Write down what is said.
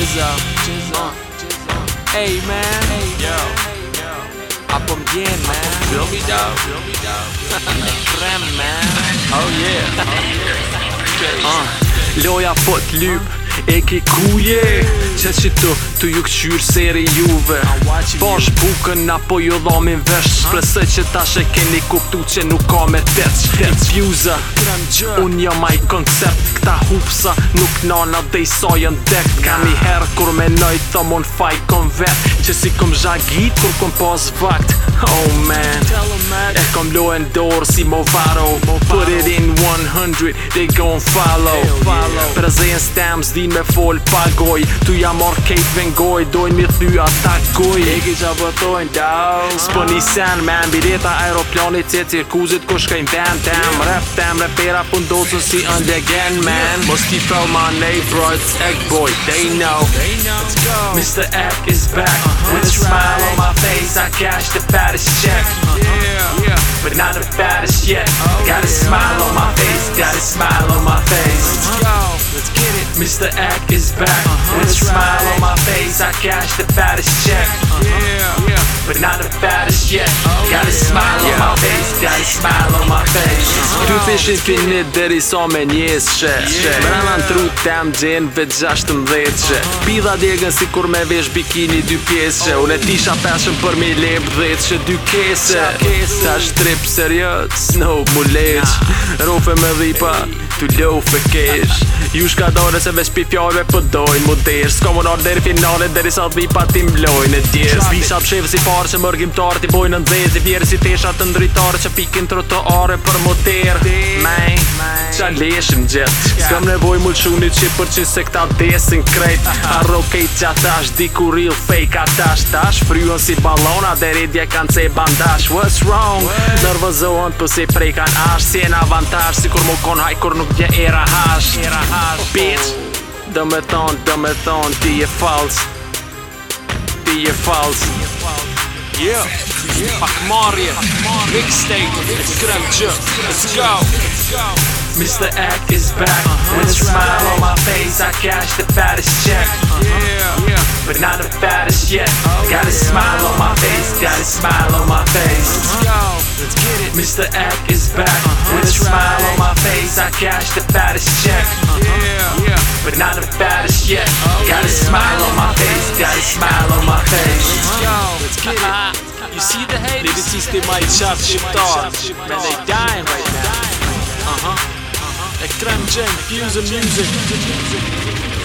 Jizzo. Jizzo. Hey man. Hey, yo. Up again, man. Feel me, dog. Feel me, dog. Fram, man. Oh yeah. Oh, yeah. uh. lawyer jag loop e ki kuje qe që tu, tu ju këqyr seri juve Bosh bukën apo ju dhomin vesh Presoj që ta shë keni kuptu që nuk ka me teq Tërç unë jo maj koncept Këta hupsa, nuk nana dhe i sajën dekt Ka mi herë kur me nëjtë thëmë unë faj kon vet Që si kom zhagit kur kom pos vakt Oh man, e kom lojën dorë si mo varo Put it They gon' follow, yeah. follow. Për zhejnë stems din me fol pagoj Tu ja mor kejt vengoj Dojnë mi thy atakoj E ki qa vëtojnë dao Spë një sen men Bireta aeroplanit që cirkuzit ku shkajnë ven tem Rap tem repera pëndosën si në legend men Mos ti fell my neighborhoods Egg boy they know Mr. Egg is back uh-huh. With a smile on my face I cash the baddest check But not the baddest yet oh, Got a smile on my face Got a smile on my face. Let's go. Let's get it. Mr. Act is back uh-huh. With a smile on my face I catch the fattest check uh-huh. yeah. But not the fattest yet oh, Got yeah. a smile yeah. on my face Got a smile on my face uh-huh. T'u fish infinit deri sa so me njës që Brana në tru të jam gjenë ve gjashtë më dhejtë që uh-huh. Pidha djegën si kur me vesh bikini dy pjesë që oh. Unë e tisha peshën për mi lep dhejtë që dy kese Ta shtrip serjët, snow mu leqë Rofe me dhipa, tu lofe kesh Ju shka dojnë se veç pi fjarve pëdojnë dojnë Mu dirë, s'ko më nërë deri finale deri sa t'vi pa ti mblojnë e djerë Shabi shabë shifë si parë që mërgjim tarë Ti bojnë në dzezi, vjerë si tesha të ndrytarë Që pikin trotoare për mu man Qan leshim gjith S'kam nevoj mull shuni që për që se këta desin krejt Arro kejt që ata është ku real fake ata është tash Fryon si balona dhe redje kan se bandash What's wrong? What? Nërvëzohen për se prej kanë ash Si e në avantash si kur mu kon haj kur nuk dje era hash Era Bitch Dë me thonë, dë me thonë, ti e fals Ti e fals Yeah. Akmaria. Mixtape. It's Grunge. Let's go. Mr. Act is back. Uh-huh. With a smile on my face, I cash the fattest check. Uh-huh. Uh-huh. Yeah, But not the fattest yet. Oh, got a smile on my face. Got a smile on my face. Let's go. Let's get it. Mr. Act is back. With a smile on my face, I cash the fattest check. Yeah, But not the fattest yet. Oh, got a smile on my face got a smile on my face. Let's go. Let's get it. You see the hate? They just they might shop shit dog. Man, they dying right now. Uh huh. Uh-huh. Ekran Cenk, Fusion Music.